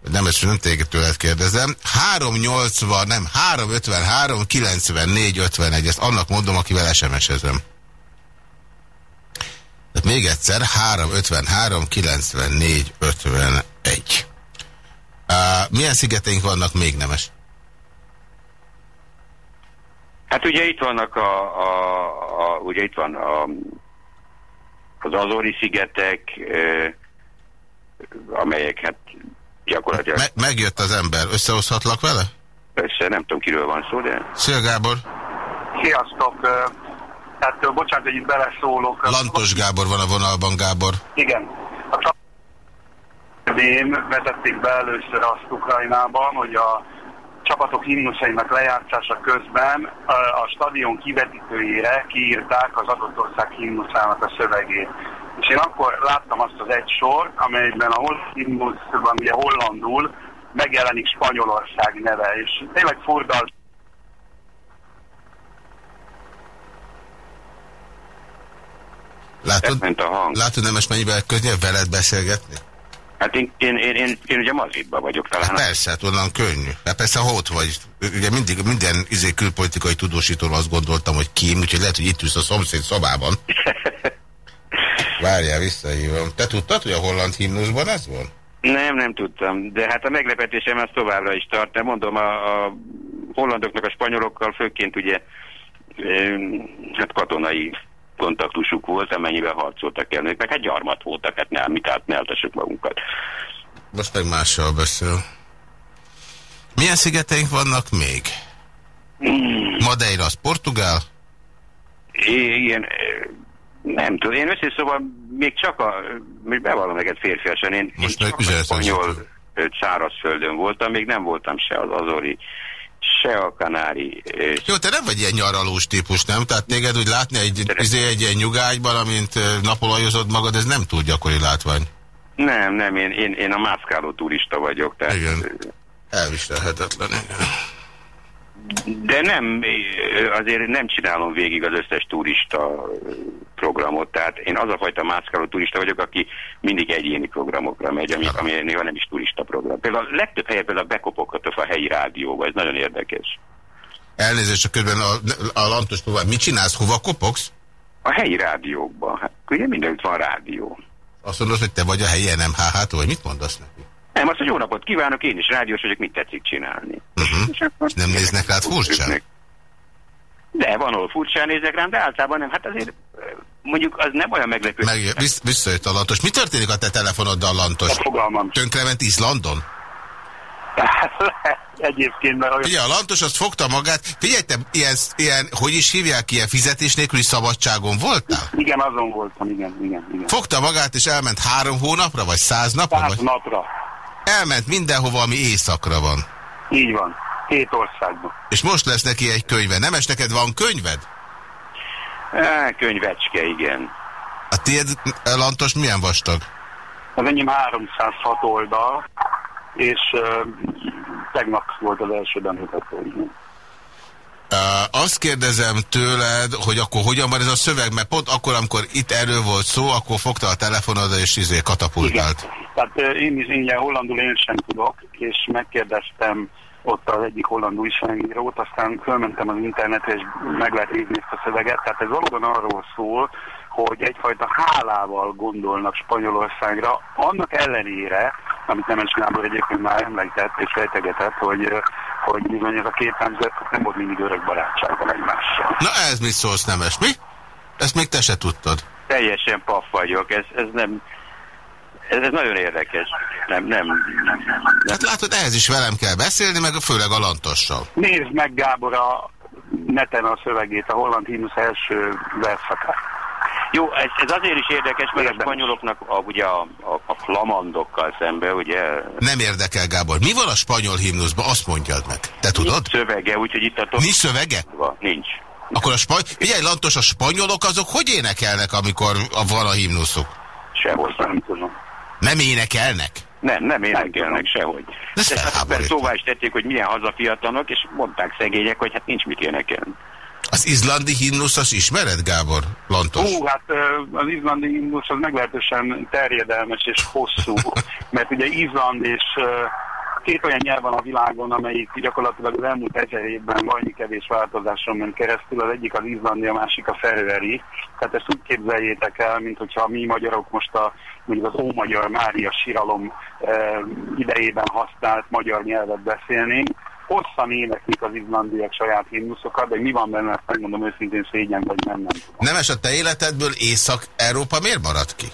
Nem, ezt nem téged tőled kérdezem. 380, nem, 353, 94, 51, ezt annak mondom, akivel SMS-ezem. Tehát még egyszer 353 94 51. Uh, milyen szigeteink vannak még nemes? Hát ugye itt vannak a, a, a ugye itt van a, az Azori szigetek, e, amelyek hát gyakorlatilag... Me megjött az ember, összehozhatlak vele? Össze, nem tudom kiről van szó, de... Szia Gábor! Sziasztok! Tehát bocsánat, hogy itt beleszólok. Lantos Gábor van a vonalban, Gábor. Igen. A vezették be először azt Ukrajnában, hogy a csapatok himnuszainak lejátszása közben a stadion kivetítőjére kiírták az adott ország himnuszának a szövegét. És én akkor láttam azt az egy sor, amelyben a himnuszban ugye hollandul megjelenik Spanyolország neve, és tényleg furdal Látod, ment a hang. látod nem most mennyivel könnyebb veled beszélgetni? Hát én, én, én, én, én ugye Madridban vagyok talán. Hát persze, hát onnan könnyű. Hát persze, ha ott vagy. Ugye mindig, minden izé külpolitikai tudósítól azt gondoltam, hogy kim, úgyhogy lehet, hogy itt ülsz a szomszéd szobában. Várjál, visszahívom. Te tudtad, hogy a holland himnuszban ez van? Nem, nem tudtam, de hát a meglepetésem az továbbra is tart. De mondom, a, a hollandoknak a spanyolokkal főként ugye hát katonai kontaktusuk volt, amennyivel harcoltak el, meg hát gyarmat voltak, hát nem, mit át ne magunkat. Most meg mással beszél. Milyen szigeteink vannak még? Hmm. Madeira az Portugál? Igen, nem tudom. Én összes szóval még csak a, még bevallom egy férfiasan, én, Most én csak a spanyol szárazföldön voltam, még nem voltam se az Azori se a kanári. És... Jó, te nem vagy ilyen nyaralós típus, nem? Tehát téged úgy látni egy, izé, egy ilyen nyugágyban, amint napolajozod magad, ez nem túl gyakori látvány. Nem, nem, én, én, én a mászkáló turista vagyok. Tehát... Igen. Elviselhetetlen, igen. De nem, azért nem csinálom végig az összes turista programot, tehát én az a fajta mászkáló turista vagyok, aki mindig egyéni programokra megy, ami, ami néha nem is turista program. Például a legtöbb helyen például bekopoghatok a helyi rádióba, ez nagyon érdekes. Elnézést, csak közben a, a lantos tovább. Mit csinálsz, hova kopogsz? A helyi rádiókban. Hát ugye mindenütt van rádió. Azt mondod, hogy te vagy a helyi NMHH-tól, vagy mit mondasz neki? Nem, azt, hogy jó napot kívánok, én is rádiós vagyok, mit tetszik csinálni. Uh mhm. -huh. És akkor nem néznek rád furcsán? De van, ahol furcsán néznek rám, de általában nem. Hát azért mondjuk az nem olyan meglepő. Meg, vissz, visszajött a lantos. Mi történik a te telefonoddal, lantos? Fogalmam. Tönkrement Izlandon? Egyébként, mert. Figyelj, a lantos azt fogta magát. Figyelj, te ilyen, ilyen, hogy is hívják, ilyen fizetés nélküli szabadságon voltál? Igen, azon voltam, igen, igen, igen. Fogta magát és elment három hónapra, vagy száz napra? Száz vagy? napra. Elment mindenhova, ami éjszakra van. Így van. Két országban. És most lesz neki egy könyve. Nemes, neked van könyved? Á, könyvecske, igen. A tiéd, Lantos, milyen vastag? Az enyém 306 oldal, és uh, tegnap volt az első bemutató. Igen. Uh, azt kérdezem tőled, hogy akkor hogyan van ez a szöveg, mert pont akkor, amikor itt erről volt szó, akkor fogta a telefonodat és izé katapultált. Tehát uh, én is én ilyen hollandul én sem tudok, és megkérdeztem ott az egyik holland újságírót, aztán fölmentem az internetre, és meg lehet nézni ezt a szöveget. Tehát ez valóban arról szól, hogy egyfajta hálával gondolnak Spanyolországra, annak ellenére, amit Nemes Gábor egyébként már említett és fejtegetett, hogy, hogy bizony ez a két nemzet nem volt mindig örök barátságban egymással. Na ez mit szólsz, Nemes, mi? Ezt még te se tudtad. Teljesen paff vagyok, ez, ez nem... Ez, ez nagyon érdekes. Nem, nem, nem. Hát látod, ehhez is velem kell beszélni, meg főleg a lantossal. Nézd meg Gábor a neten a szövegét, a holland himnusz első verszakát. Jó, ez, ez azért is érdekes, mert a spanyoloknak a, ugye a, a, a flamandokkal szemben, ugye... Nem érdekel, Gábor. Mi van a spanyol himnuszban? Azt mondjad meg. Te tudod? Nincs szövege, úgyhogy itt a... Nincs szövege? Nincs. Akkor a spany... Figyelj, Lantos, a spanyolok azok hogy énekelnek, amikor a, van a himnuszuk? Sehogy. Nem tudom. Nem énekelnek? Nem, nem énekelnek sehogy. Ez De hát szóvá is tették, hogy milyen hazafiatalok, és mondták szegények, hogy hát nincs mit énekelni. Az izlandi himnusz, az ismered, Gábor? Lantos? Ó, hát az izlandi himnusz az meglehetősen terjedelmes és hosszú, mert ugye Izland és két olyan nyelv van a világon, amelyik gyakorlatilag az elmúlt ezer évben annyi kevés változáson ment keresztül. Az egyik az izlandi, a másik a feröeri. Tehát ezt úgy képzeljétek el, mint hogyha mi magyarok most a, mondjuk az ómagyar Mária síralom ö, idejében használt magyar nyelvet beszélnénk. Hosszan éneklik az izlandiak saját himnuszokat, de mi van benne, ezt megmondom őszintén szégyen, vagy nem, nem tudom. Nemes, a te életedből Észak-Európa miért maradt ki?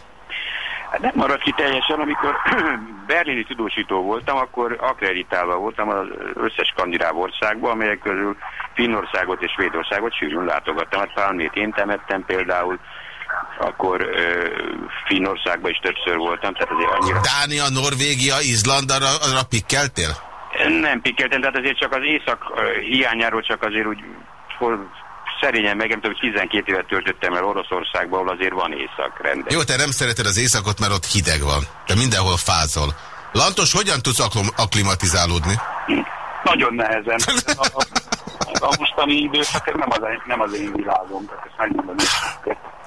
Hát nem maradt ki teljesen, amikor berlini tudósító voltam, akkor akreditálva voltam az összes skandináv országban, amelyek közül Finnországot és Svédországot sűrűn látogattam. Hát Pálmét én temettem például, akkor ö, Finnországban is többször voltam, tehát azért annyira... Dánia, Norvégia, Izland, arra, arra pikkeltél? Nem pikkeltem, tehát azért csak az észak ö, hiányáról csak azért úgy szerényen meg, nem tudom, hogy 12 évet töltöttem el Oroszországban, ahol azért van észak rendes. Jó, te nem szereted az északot, mert ott hideg van. Te mindenhol fázol. Lantos, hogyan tudsz aklim- aklimatizálódni? Nagyon nehezen. A, a, a mostani időszak nem az, nem az én világom, tehát ezt megmondom.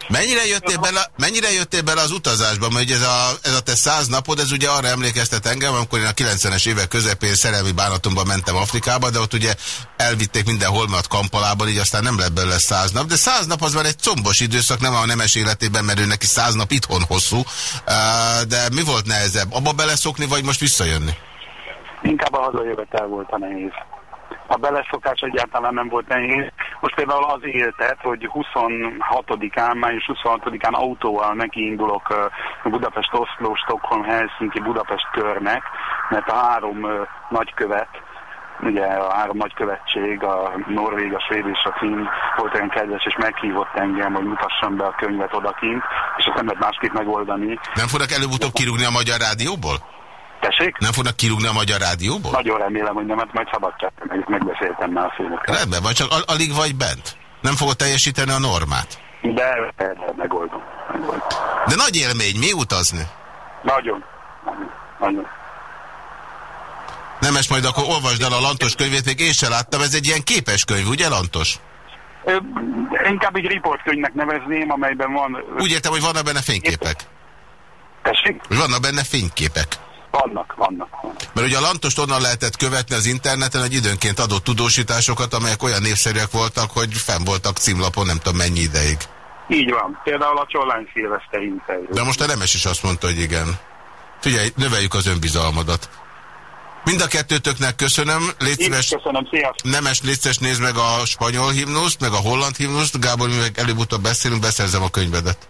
Mennyire jöttél bele, mennyire jöttél bele az utazásba? Mert ugye ez a, ez a te száz napod, ez ugye arra emlékeztet engem, amikor én a 90-es évek közepén szerelmi bánatomban mentem Afrikába, de ott ugye elvitték minden holmat Kampalában, így aztán nem lett belőle száz nap. De száz nap az már egy combos időszak, nem a nemes életében, mert ő neki száz nap itthon hosszú. De mi volt nehezebb? Abba beleszokni, vagy most visszajönni? Inkább a hazajövetel volt a nehéz. A beleszokás egyáltalán nem volt nehéz. Most például az éltet, hogy 26-án, május 26-án autóval nekiindulok Budapest, Oszló, Stockholm, Helsinki, Budapest körnek, mert a három nagykövet, ugye a három nagykövetség, a Norvég, a Svéd és a Finn volt olyan kedves, és meghívott engem, hogy mutassam be a könyvet odakint, és ezt nem lehet másképp megoldani. Nem fognak előbb-utóbb kirúgni a Magyar Rádióból? Tessék? Nem fognak kirúgni a Magyar Rádióból? Nagyon remélem, hogy nem, mert majd szabadságban meg, megbeszéltem már a filmekkel. Rendben van, csak al alig vagy bent. Nem fogod teljesíteni a normát. De, de, de megoldom. megoldom. De nagy élmény, mi utazni? Nagyon. Nagyon. nagyon. Nemes, majd akkor olvasd el a Lantos könyvét, még én se láttam, ez egy ilyen képes könyv, ugye Lantos? Ö, inkább egy riportkönyvnek nevezném, amelyben van... Úgy értem, hogy vannak benne fényképek. Tessék? Vannak benne fényképek. Vannak, vannak, vannak. Mert ugye a Lantost onnan lehetett követni az interneten, hogy időnként adott tudósításokat, amelyek olyan népszerűek voltak, hogy fenn voltak címlapon nem tudom mennyi ideig. Így van. Például a Csollány Szilveszter interjú. De most a Nemes is azt mondta, hogy igen. Figyelj, növeljük az önbizalmadat. Mind a kettőtöknek köszönöm. Légy szíves, köszönöm, sziasztok. Nemes létszes nézd meg a spanyol himnuszt, meg a holland himnuszt. Gábor, mi meg előbb-utóbb beszélünk, beszerzem a könyvedet.